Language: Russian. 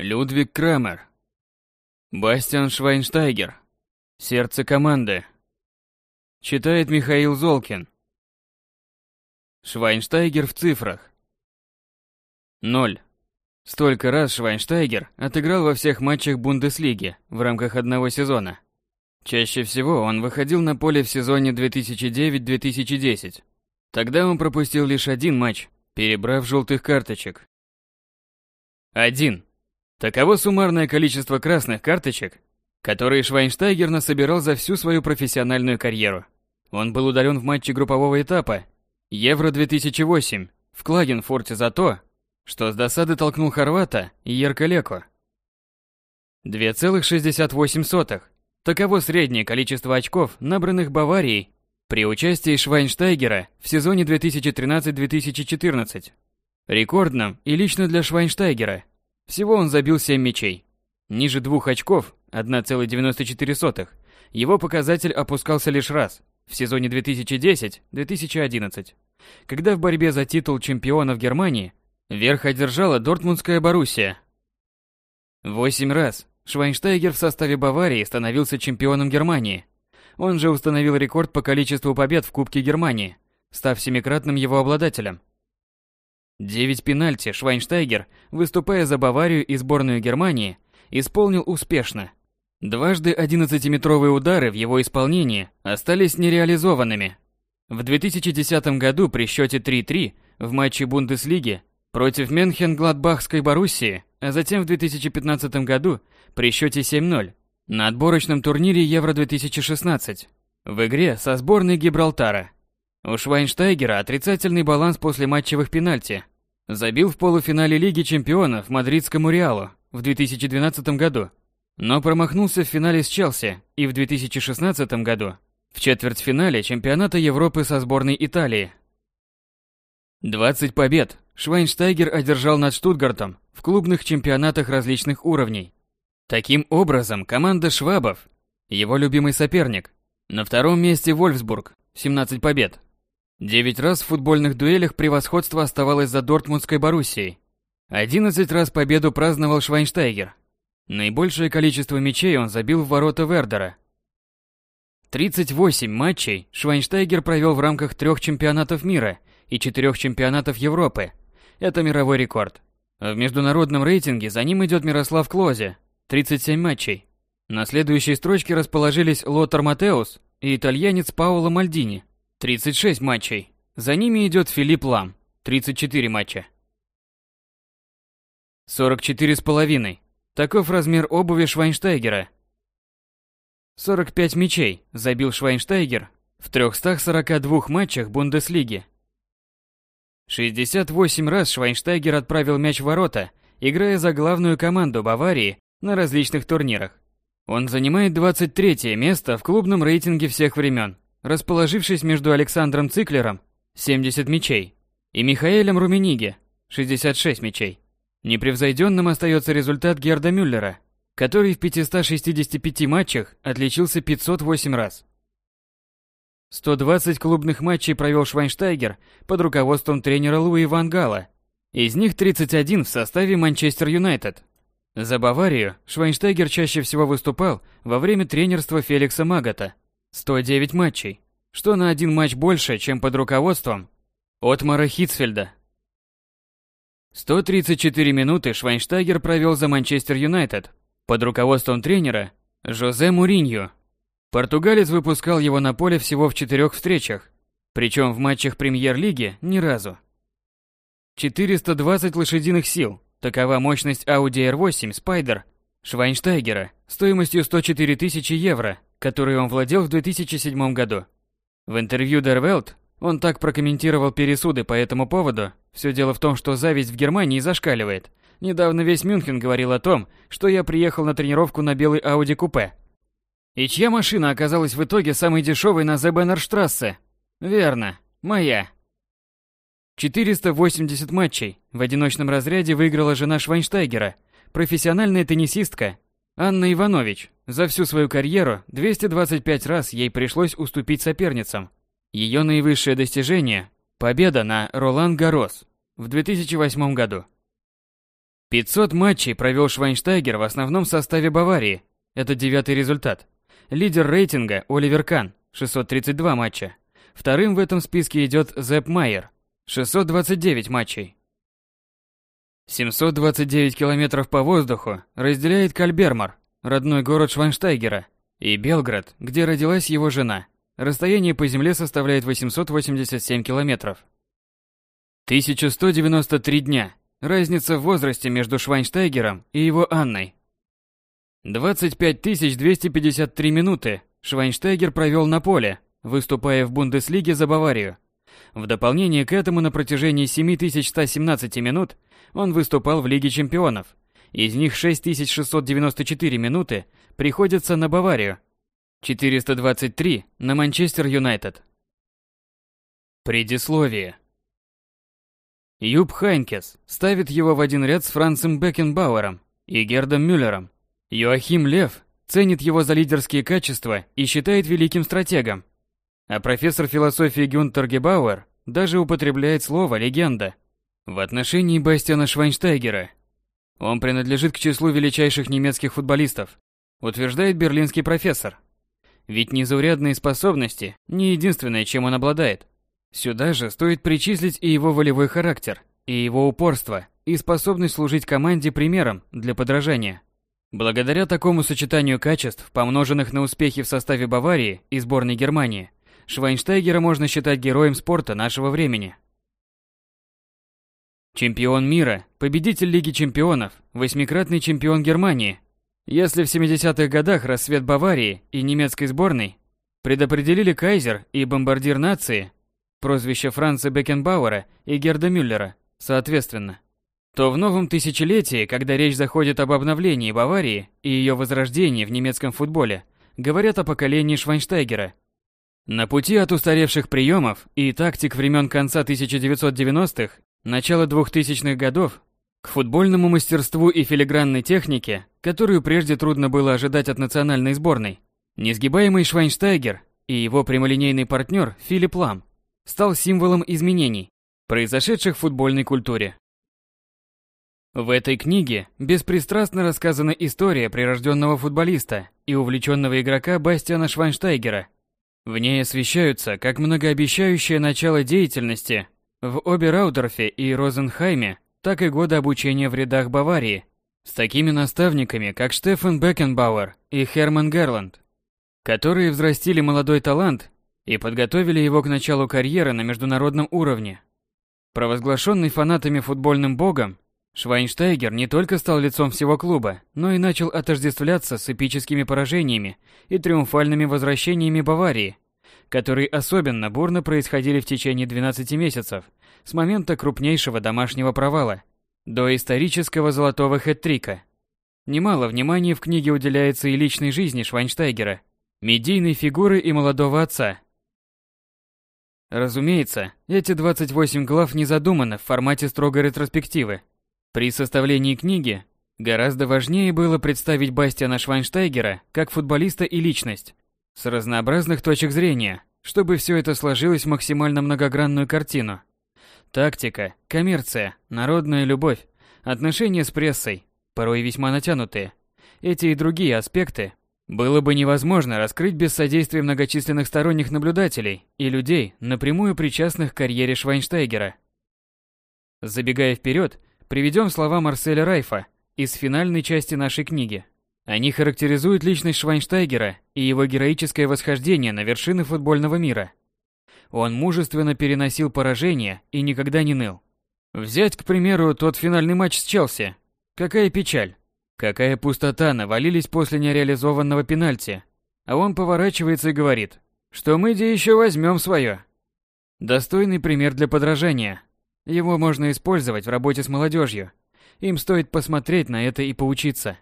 Людвиг Крамер. Бастиан Швайнштайгер. Сердце команды. Читает Михаил Золкин. Швайнштайгер в цифрах. Ноль. Столько раз Швайнштайгер отыграл во всех матчах Бундеслиги в рамках одного сезона. Чаще всего он выходил на поле в сезоне 2009-2010. Тогда он пропустил лишь один матч, перебрав желтых карточек. 1. Таково суммарное количество красных карточек, которые Швайнштайгер насобирал за всю свою профессиональную карьеру. Он был ударен в матче группового этапа Евро-2008 в Клагенфурте за то, что с досады толкнул хорвата Ерко Леко. 2,68. Таково среднее количество очков, набранных Баварией при участии Швайнштайгера в сезоне 2013-2014. Рекордном и лично для Швайнштайгера. Всего он забил 7 мячей. Ниже двух очков, 1,94, его показатель опускался лишь раз, в сезоне 2010-2011, когда в борьбе за титул чемпиона в Германии верх одержала Дортмундская Боруссия. Восемь раз Швайнштайгер в составе Баварии становился чемпионом Германии. Он же установил рекорд по количеству побед в Кубке Германии, став семикратным его обладателем. Девять пенальти Швайнштайгер, выступая за Баварию и сборную Германии, исполнил успешно. Дважды 11-метровые удары в его исполнении остались нереализованными. В 2010 году при счете 3-3 в матче Бундеслиги против Менхен-Гладбахской Боруссии, а затем в 2015 году при счете 7-0 на отборочном турнире Евро-2016 в игре со сборной Гибралтара. У Швайнштайгера отрицательный баланс после матчевых пенальти. Забил в полуфинале Лиги чемпионов мадридскому Реалу в 2012 году но промахнулся в финале с Челси и в 2016 году в четвертьфинале чемпионата Европы со сборной Италии. 20 побед Швайнштайгер одержал над Штутгартом в клубных чемпионатах различных уровней. Таким образом, команда Швабов, его любимый соперник, на втором месте Вольфсбург, 17 побед. 9 раз в футбольных дуэлях превосходство оставалось за Дортмундской Боруссией. 11 раз победу праздновал Швайнштайгер, Наибольшее количество мячей он забил в ворота Вердера. 38 матчей Швайнштайгер провел в рамках трех чемпионатов мира и четырех чемпионатов Европы. Это мировой рекорд. В международном рейтинге за ним идет Мирослав Клозе, 37 матчей. На следующей строчке расположились Лотар Матеус и итальянец Паоло Мальдини, 36 матчей. За ними идет Филипп Лам, 34 матча. 44 с половиной. Таков размер обуви Швайнштайгера. 45 мячей забил Швайнштайгер в 342 матчах Бундеслиги. 68 раз Швайнштайгер отправил мяч в ворота, играя за главную команду Баварии на различных турнирах. Он занимает 23 место в клубном рейтинге всех времен, расположившись между Александром Циклером 70 мячей и Михаэлем Румениге 66 мячей. Непревзойденным остается результат Герда Мюллера, который в 565 матчах отличился 508 раз. 120 клубных матчей провел Швайнштайгер под руководством тренера Луи Ван Гала. Из них 31 в составе Манчестер Юнайтед. За Баварию Швайнштайгер чаще всего выступал во время тренерства Феликса Магата. 109 матчей, что на один матч больше, чем под руководством Отмара Хитцфельда. 134 минуты Швайнштайгер провел за Манчестер Юнайтед под руководством тренера Жозе Муриньо. Португалец выпускал его на поле всего в четырех встречах, причем в матчах премьер-лиги ни разу. 420 лошадиных сил – такова мощность Audi R8 Spider Швайнштайгера стоимостью 104 тысячи евро, которой он владел в 2007 году. В интервью Der Welt он так прокомментировал пересуды по этому поводу. Все дело в том, что зависть в Германии зашкаливает. Недавно весь Мюнхен говорил о том, что я приехал на тренировку на белый Audi купе. И чья машина оказалась в итоге самой дешевой на Зебенерштрассе? Верно, моя. 480 матчей в одиночном разряде выиграла жена Швайнштайгера, профессиональная теннисистка Анна Иванович. За всю свою карьеру 225 раз ей пришлось уступить соперницам. Ее наивысшее достижение – победа на Ролан Гарос в 2008 году. 500 матчей провел Швайнштайгер в основном составе Баварии. Это девятый результат. Лидер рейтинга Оливер Кан, 632 матча. Вторым в этом списке идет Зепп Майер, 629 матчей. 729 километров по воздуху разделяет Кальбермар, родной город Швайнштайгера, и Белград, где родилась его жена. Расстояние по земле составляет 887 километров. 1193 дня. Разница в возрасте между Швайнштайгером и его Анной. 25 253 минуты Швайнштайгер провел на поле, выступая в Бундеслиге за Баварию. В дополнение к этому на протяжении 7117 минут он выступал в Лиге чемпионов. Из них 6694 минуты приходятся на Баварию, 423 на Манчестер Юнайтед. Предисловие. Юб Хайнкес ставит его в один ряд с Францем Бекенбауэром и Гердом Мюллером. Йоахим Лев ценит его за лидерские качества и считает великим стратегом. А профессор философии Гюнтер Гебауэр даже употребляет слово «легенда» в отношении Бастиана Швайнштайгера. Он принадлежит к числу величайших немецких футболистов, утверждает берлинский профессор. Ведь незаурядные способности не единственное, чем он обладает. Сюда же стоит причислить и его волевой характер, и его упорство, и способность служить команде примером для подражания. Благодаря такому сочетанию качеств, помноженных на успехи в составе Баварии и сборной Германии, Швайнштайгера можно считать героем спорта нашего времени. Чемпион мира, победитель Лиги чемпионов, восьмикратный чемпион Германии. Если в 70-х годах рассвет Баварии и немецкой сборной предопределили Кайзер и бомбардир нации, прозвища Франца Бекенбауэра и Герда Мюллера, соответственно, то в новом тысячелетии, когда речь заходит об обновлении Баварии и ее возрождении в немецком футболе, говорят о поколении Швайнштайгера – на пути от устаревших приемов и тактик времен конца 1990-х, начала 2000-х годов, к футбольному мастерству и филигранной технике, которую прежде трудно было ожидать от национальной сборной, несгибаемый Швайнштайгер и его прямолинейный партнер Филипп Лам стал символом изменений, произошедших в футбольной культуре. В этой книге беспристрастно рассказана история прирожденного футболиста и увлеченного игрока Бастиана Швайнштайгера – в ней освещаются как многообещающее начало деятельности в Обераудорфе и Розенхайме, так и годы обучения в рядах Баварии с такими наставниками, как Штефан Бекенбауэр и Херман Герланд, которые взрастили молодой талант и подготовили его к началу карьеры на международном уровне. Провозглашенный фанатами футбольным богом, Швайнштайгер не только стал лицом всего клуба, но и начал отождествляться с эпическими поражениями и триумфальными возвращениями Баварии, которые особенно бурно происходили в течение 12 месяцев с момента крупнейшего домашнего провала до исторического золотого хэт-трика. Немало внимания в книге уделяется и личной жизни Швайнштайгера, медийной фигуры и молодого отца. Разумеется, эти 28 глав не задуманы в формате строгой ретроспективы, при составлении книги гораздо важнее было представить Бастиана Швайнштайгера как футболиста и личность, с разнообразных точек зрения, чтобы все это сложилось в максимально многогранную картину. Тактика, коммерция, народная любовь, отношения с прессой, порой весьма натянутые. Эти и другие аспекты было бы невозможно раскрыть без содействия многочисленных сторонних наблюдателей и людей, напрямую причастных к карьере Швайнштайгера. Забегая вперед, Приведем слова Марселя Райфа из финальной части нашей книги. Они характеризуют личность Швайнштайгера и его героическое восхождение на вершины футбольного мира. Он мужественно переносил поражения и никогда не ныл. Взять, к примеру, тот финальный матч с Челси. Какая печаль. Какая пустота навалились после нереализованного пенальти. А он поворачивается и говорит, что мы где еще возьмем свое. Достойный пример для подражания – его можно использовать в работе с молодежью. Им стоит посмотреть на это и поучиться.